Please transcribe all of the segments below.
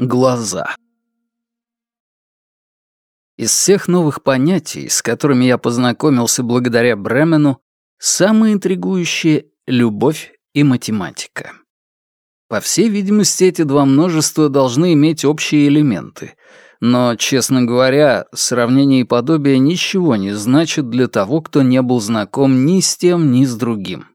Глаза. Из всех новых понятий, с которыми я познакомился благодаря Бремену, самые интригующие — любовь и математика. По всей видимости, эти два множества должны иметь общие элементы, но, честно говоря, сравнение и подобие ничего не значит для того, кто не был знаком ни с тем, ни с другим.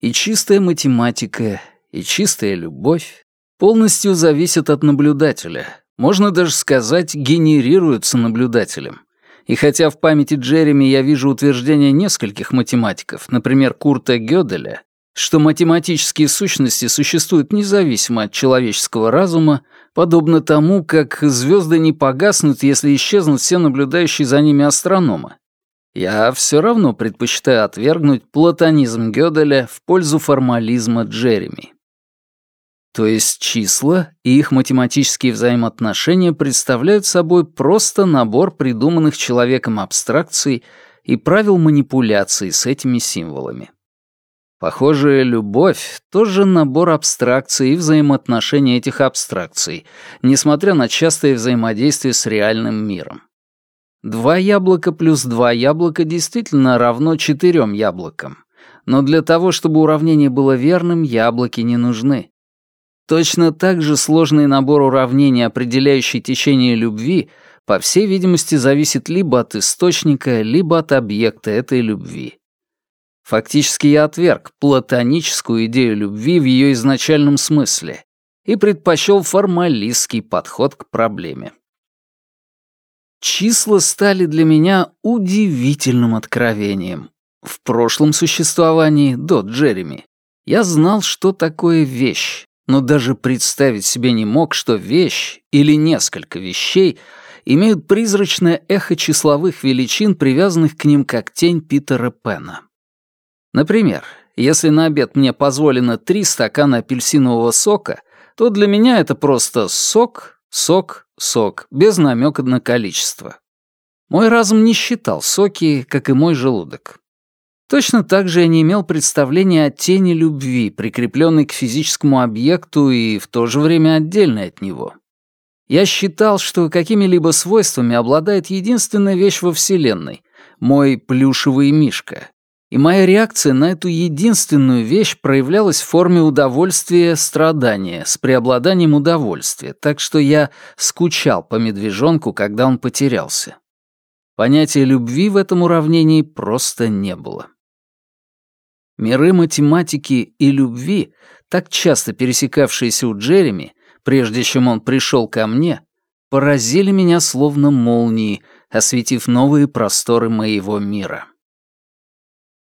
И чистая математика, и чистая любовь полностью зависят от наблюдателя. Можно даже сказать, генерируются наблюдателем. И хотя в памяти Джереми я вижу утверждение нескольких математиков, например, Курта Гёделя, что математические сущности существуют независимо от человеческого разума, подобно тому, как звезды не погаснут, если исчезнут все наблюдающие за ними астрономы. Я все равно предпочитаю отвергнуть платонизм Гёделя в пользу формализма Джереми. То есть числа и их математические взаимоотношения представляют собой просто набор придуманных человеком абстракций и правил манипуляции с этими символами. Похоже, любовь — тоже набор абстракций и взаимоотношений этих абстракций, несмотря на частое взаимодействие с реальным миром. Два яблока плюс два яблока действительно равно четырем яблокам. Но для того, чтобы уравнение было верным, яблоки не нужны. Точно так же сложный набор уравнений, определяющий течение любви, по всей видимости, зависит либо от источника, либо от объекта этой любви. Фактически я отверг платоническую идею любви в ее изначальном смысле и предпочел формалистский подход к проблеме. Числа стали для меня удивительным откровением. В прошлом существовании, до Джереми, я знал, что такое вещь, но даже представить себе не мог, что вещь или несколько вещей имеют призрачное эхо числовых величин, привязанных к ним как тень Питера Пена. Например, если на обед мне позволено три стакана апельсинового сока, то для меня это просто сок, сок, сок, без намека на количество. Мой разум не считал соки, как и мой желудок. Точно так же я не имел представления о тени любви, прикрепленной к физическому объекту и в то же время отдельной от него. Я считал, что какими-либо свойствами обладает единственная вещь во Вселенной — мой плюшевый мишка. И моя реакция на эту единственную вещь проявлялась в форме удовольствия страдания с преобладанием удовольствия, так что я скучал по медвежонку, когда он потерялся. Понятия любви в этом уравнении просто не было. Миры математики и любви, так часто пересекавшиеся у Джереми, прежде чем он пришел ко мне, поразили меня словно молнии, осветив новые просторы моего мира.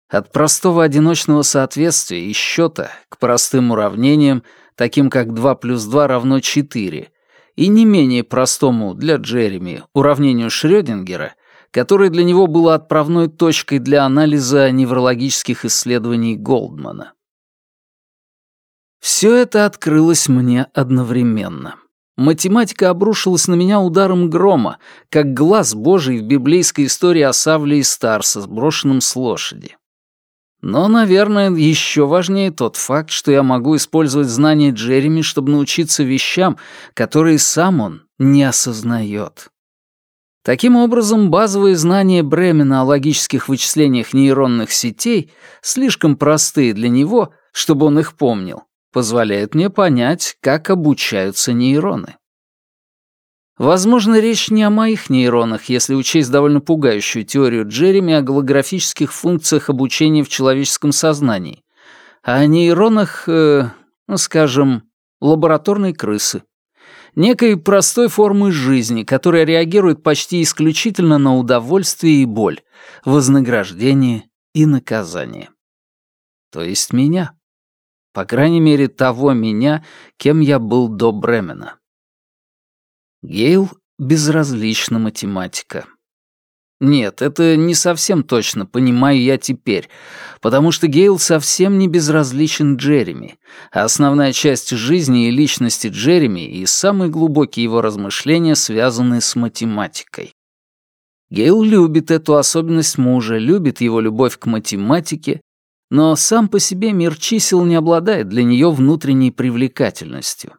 От простого одиночного соответствия и счета к простым уравнениям, таким как 2 плюс 2 равно 4, и не менее простому для Джереми уравнению Шрёдингера, которое для него было отправной точкой для анализа неврологических исследований Голдмана. Все это открылось мне одновременно. Математика обрушилась на меня ударом грома, как глаз божий в библейской истории о Савле и Старса, сброшенном с лошади. Но, наверное, еще важнее тот факт, что я могу использовать знания Джереми, чтобы научиться вещам, которые сам он не осознает. Таким образом, базовые знания Бремена о логических вычислениях нейронных сетей, слишком простые для него, чтобы он их помнил, позволяют мне понять, как обучаются нейроны. Возможно, речь не о моих нейронах, если учесть довольно пугающую теорию Джереми о голографических функциях обучения в человеческом сознании, а о нейронах, э, ну, скажем, лабораторной крысы некой простой формы жизни, которая реагирует почти исключительно на удовольствие и боль, вознаграждение и наказание. То есть меня. По крайней мере, того меня, кем я был до Бремена. Гейл безразлична математика. Нет, это не совсем точно, понимаю я теперь, потому что Гейл совсем не безразличен Джереми, основная часть жизни и личности Джереми и самые глубокие его размышления связаны с математикой. Гейл любит эту особенность мужа, любит его любовь к математике, но сам по себе мир чисел не обладает для нее внутренней привлекательностью.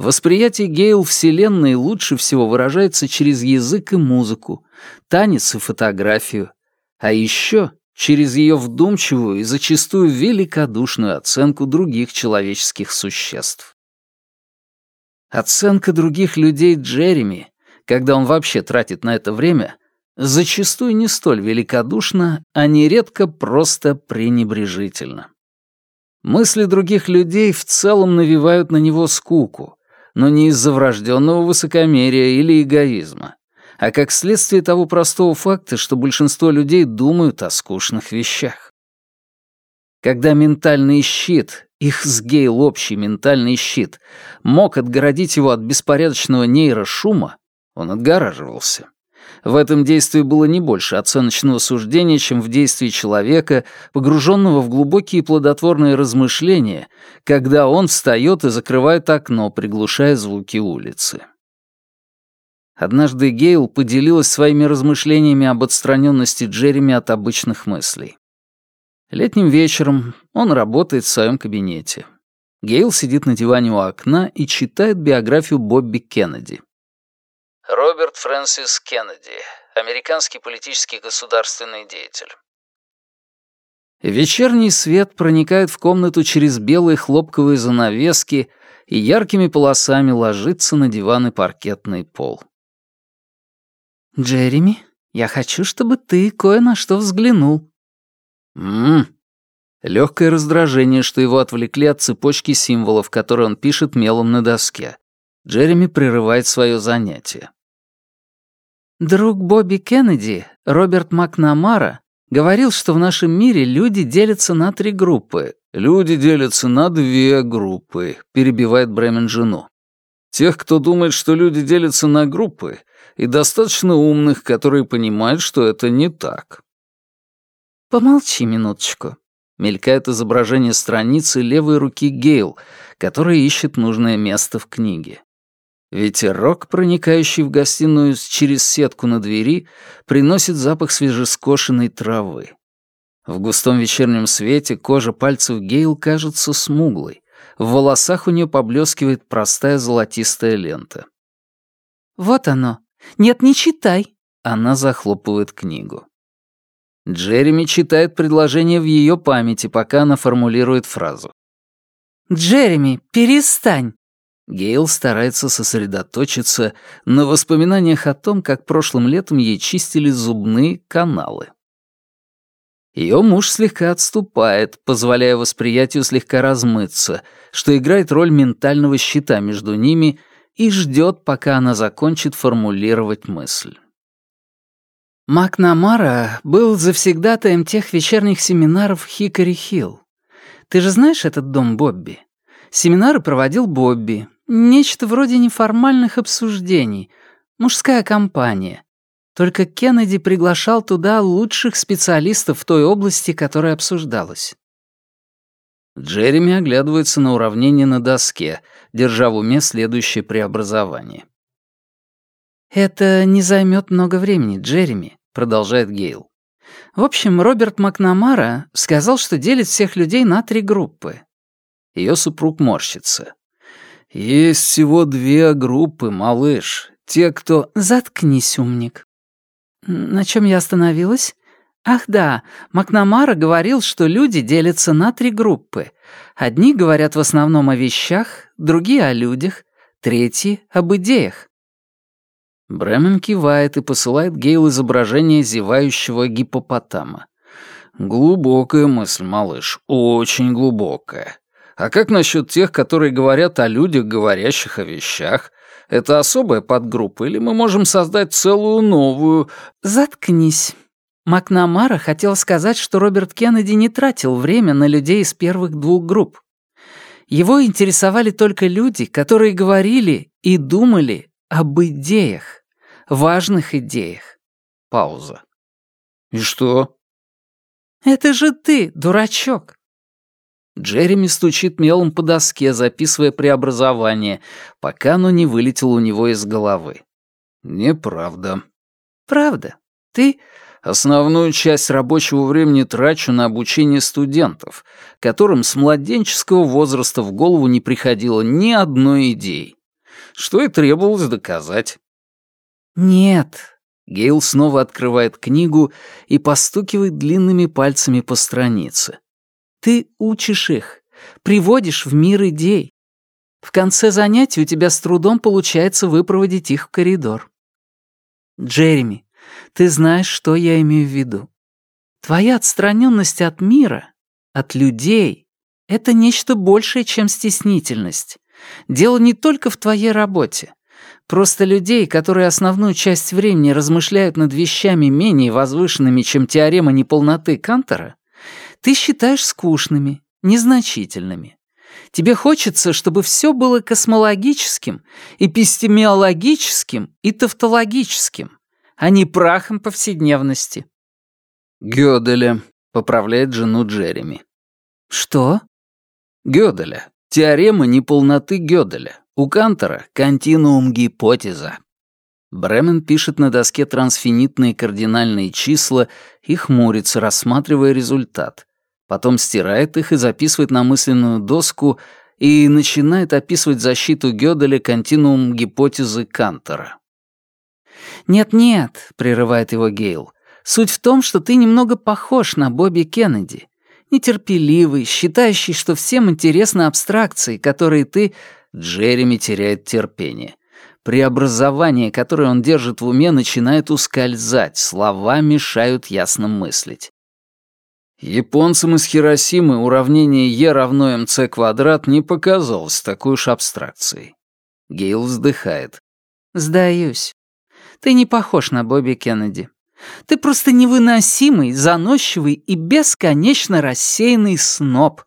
Восприятие Гейл Вселенной лучше всего выражается через язык и музыку, танец и фотографию, а еще через ее вдумчивую и зачастую великодушную оценку других человеческих существ. Оценка других людей Джереми, когда он вообще тратит на это время, зачастую не столь великодушна, а нередко просто пренебрежительно. Мысли других людей в целом навевают на него скуку, но не из-за врожденного высокомерия или эгоизма, а как следствие того простого факта, что большинство людей думают о скучных вещах. Когда ментальный щит, их с Гейл общий ментальный щит, мог отгородить его от беспорядочного нейрошума, он отгораживался. В этом действии было не больше оценочного суждения, чем в действии человека, погруженного в глубокие плодотворные размышления, когда он встает и закрывает окно, приглушая звуки улицы. Однажды Гейл поделилась своими размышлениями об отстраненности Джереми от обычных мыслей. Летним вечером он работает в своем кабинете. Гейл сидит на диване у окна и читает биографию Бобби Кеннеди. Роберт Фрэнсис Кеннеди, американский политический государственный деятель. Вечерний свет проникает в комнату через белые хлопковые занавески и яркими полосами ложится на диван и паркетный пол. «Джереми, я хочу, чтобы ты кое на что взглянул». «Ммм». Легкое раздражение, что его отвлекли от цепочки символов, которые он пишет мелом на доске. Джереми прерывает свое занятие. Друг Бобби Кеннеди, Роберт Макнамара, говорил, что в нашем мире люди делятся на три группы. «Люди делятся на две группы», — перебивает Бремен жену. «Тех, кто думает, что люди делятся на группы, и достаточно умных, которые понимают, что это не так». «Помолчи минуточку», — мелькает изображение страницы левой руки Гейл, которая ищет нужное место в книге. Ветерок, проникающий в гостиную через сетку на двери, приносит запах свежескошенной травы. В густом вечернем свете кожа пальцев Гейл кажется смуглой. В волосах у нее поблескивает простая золотистая лента. «Вот оно. Нет, не читай». Она захлопывает книгу. Джереми читает предложение в ее памяти, пока она формулирует фразу. «Джереми, перестань!» Гейл старается сосредоточиться на воспоминаниях о том, как прошлым летом ей чистили зубные каналы. Ее муж слегка отступает, позволяя восприятию слегка размыться, что играет роль ментального щита между ними и ждет, пока она закончит формулировать мысль. Макнамара был завсегдатаем тех вечерних семинаров в Хикари-Хилл. Ты же знаешь этот дом Бобби? Семинары проводил Бобби, Нечто вроде неформальных обсуждений. Мужская компания. Только Кеннеди приглашал туда лучших специалистов в той области, которая обсуждалась. Джереми оглядывается на уравнение на доске, держа в уме следующее преобразование. «Это не займет много времени, Джереми», — продолжает Гейл. «В общем, Роберт Макнамара сказал, что делит всех людей на три группы». Ее супруг морщится. «Есть всего две группы, малыш. Те, кто...» «Заткнись, умник». На чем я остановилась? Ах да, Макнамара говорил, что люди делятся на три группы. Одни говорят в основном о вещах, другие — о людях, третьи — об идеях. Бремен кивает и посылает Гейл изображение зевающего гипопотама. «Глубокая мысль, малыш, очень глубокая. А как насчет тех, которые говорят о людях, говорящих о вещах? Это особая подгруппа, или мы можем создать целую новую... Заткнись. Макнамара хотел сказать, что Роберт Кеннеди не тратил время на людей из первых двух групп. Его интересовали только люди, которые говорили и думали об идеях, важных идеях. Пауза. И что? Это же ты, дурачок. Джереми стучит мелом по доске, записывая преобразование, пока оно не вылетело у него из головы. Неправда. Правда. Ты... Основную часть рабочего времени трачу на обучение студентов, которым с младенческого возраста в голову не приходило ни одной идеи. что и требовалось доказать. «Нет». Гейл снова открывает книгу и постукивает длинными пальцами по странице. «Ты учишь их, приводишь в мир идей. В конце занятий у тебя с трудом получается выпроводить их в коридор. Джереми, ты знаешь, что я имею в виду. Твоя отстраненность от мира, от людей — это нечто большее, чем стеснительность. Дело не только в твоей работе. Просто людей, которые основную часть времени размышляют над вещами менее возвышенными, чем теорема неполноты Кантера, ты считаешь скучными, незначительными. Тебе хочется, чтобы все было космологическим, эпистемиологическим и тавтологическим, а не прахом повседневности. Гёделя, поправляет жену Джереми. Что? Гёделя. Теорема неполноты Гёделя. У Кантера — континуум гипотеза. Бремен пишет на доске трансфинитные кардинальные числа и хмурится, рассматривая результат. Потом стирает их и записывает на мысленную доску и начинает описывать защиту Гёделя континуум гипотезы Кантера. «Нет-нет», — прерывает его Гейл, — «суть в том, что ты немного похож на Бобби Кеннеди нетерпеливый, считающий, что всем интересны абстракции, которые ты... Джереми теряет терпение. Преобразование, которое он держит в уме, начинает ускользать, слова мешают ясно мыслить. Японцам из Хиросимы уравнение Е равно МЦ квадрат не показалось такой уж абстракцией. Гейл вздыхает. «Сдаюсь. Ты не похож на Бобби Кеннеди. Ты просто невыносимый, заносчивый и бесконечно рассеянный сноб».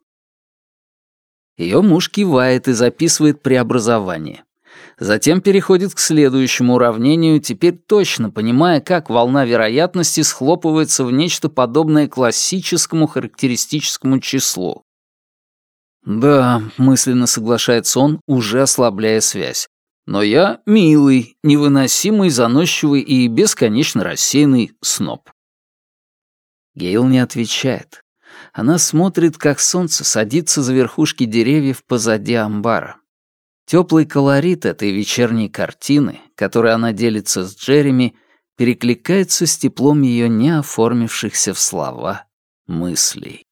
Ее муж кивает и записывает преобразование. Затем переходит к следующему уравнению, теперь точно понимая, как волна вероятности схлопывается в нечто подобное классическому характеристическому числу. «Да», — мысленно соглашается он, уже ослабляя связь. Но я милый, невыносимый, заносчивый и бесконечно рассеянный сноб. Гейл не отвечает. Она смотрит, как солнце садится за верхушки деревьев позади амбара. Теплый колорит этой вечерней картины, которой она делится с Джереми, перекликается с теплом ее не оформившихся в слова мыслей.